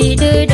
thì đưa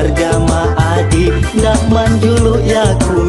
berjamaah di Nak manjuluk ya ku